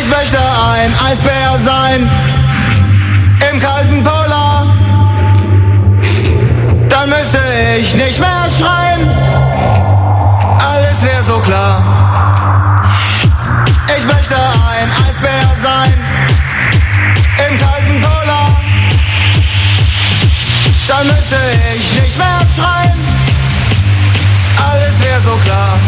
Ich möchte ein Eisbär sein im kalten Polar. Dann müsste ich nicht mehr schreien. Alles wäre so klar. Ich möchte ein Eisbär sein im kalten Polar. Dann müsste ich nicht mehr schreien. Alles wäre so klar.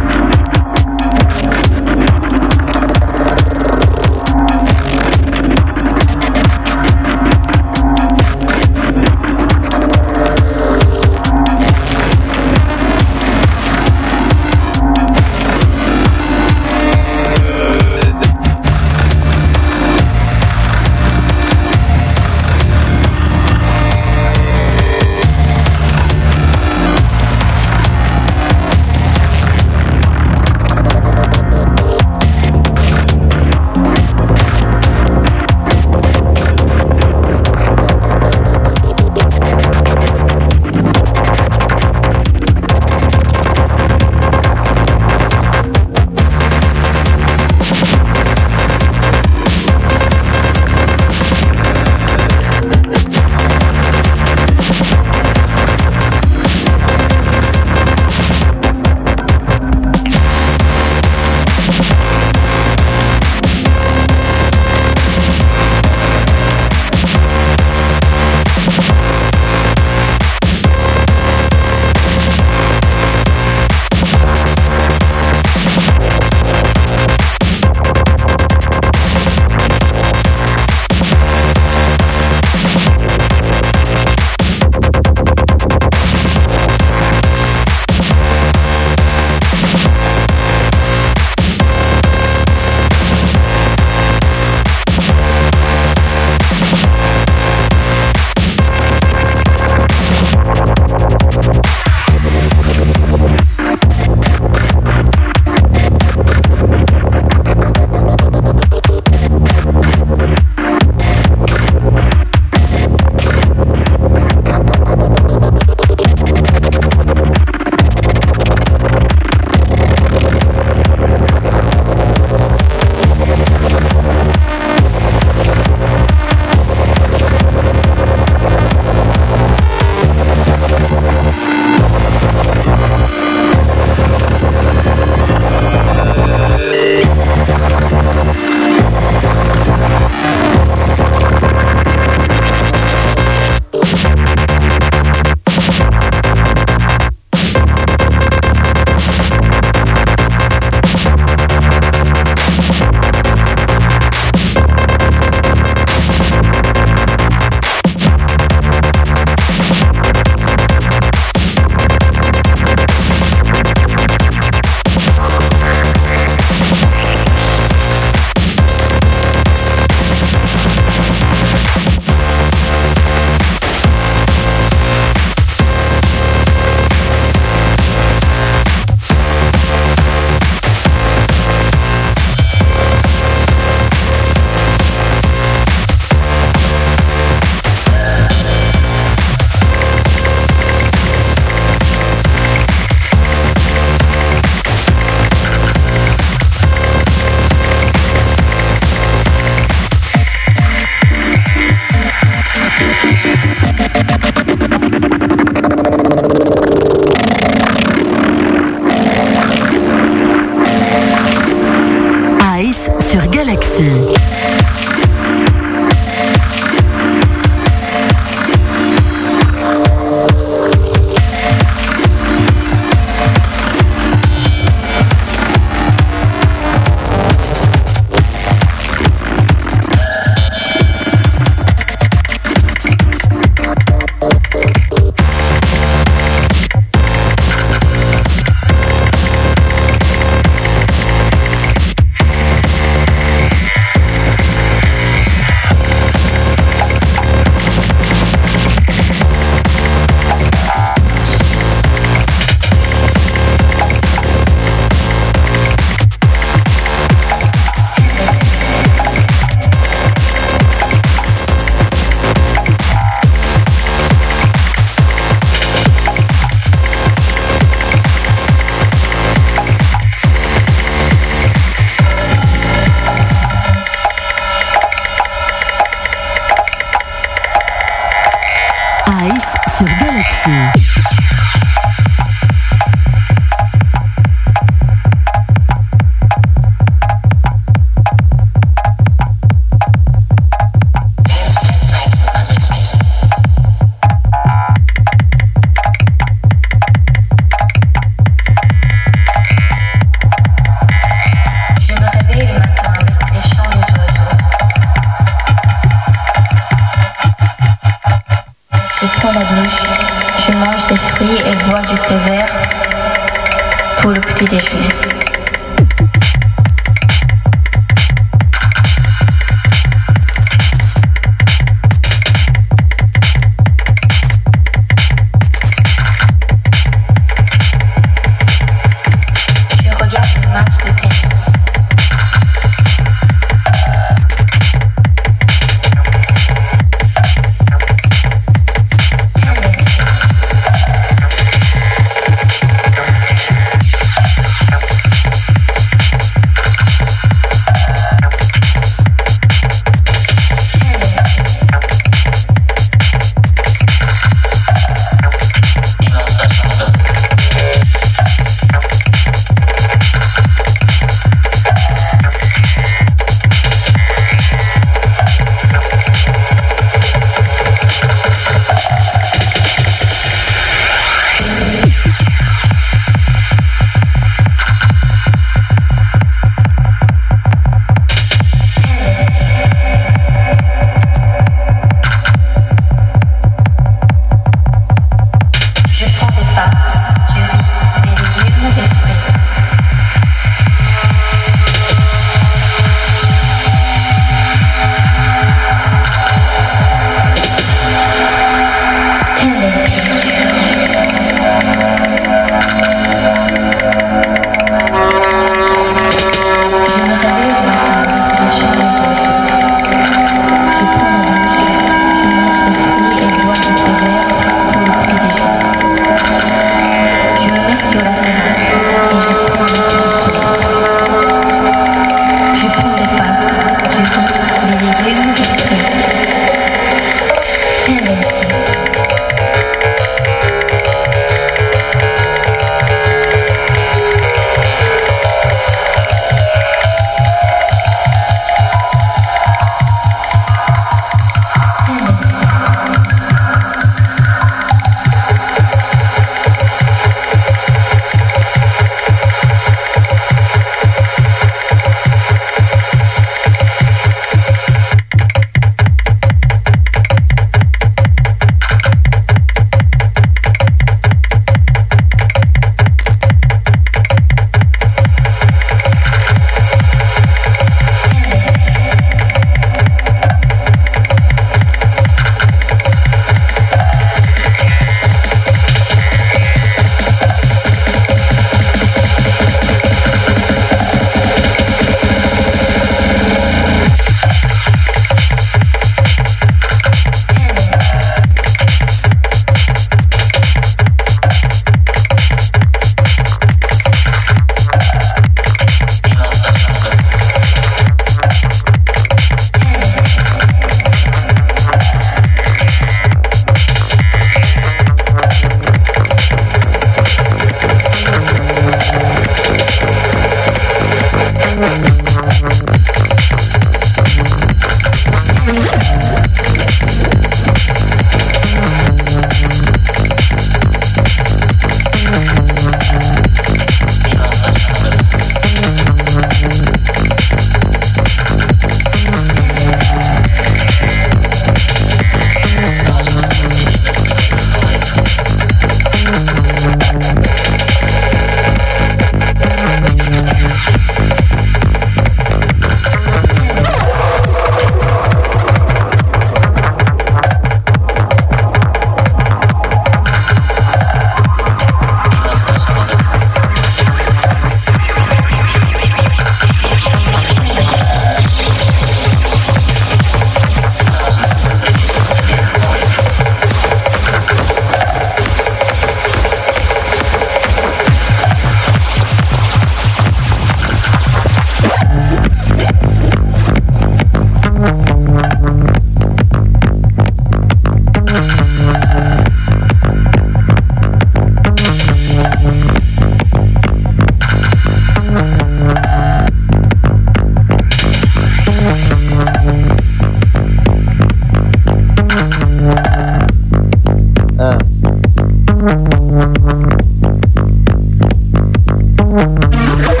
Thank you.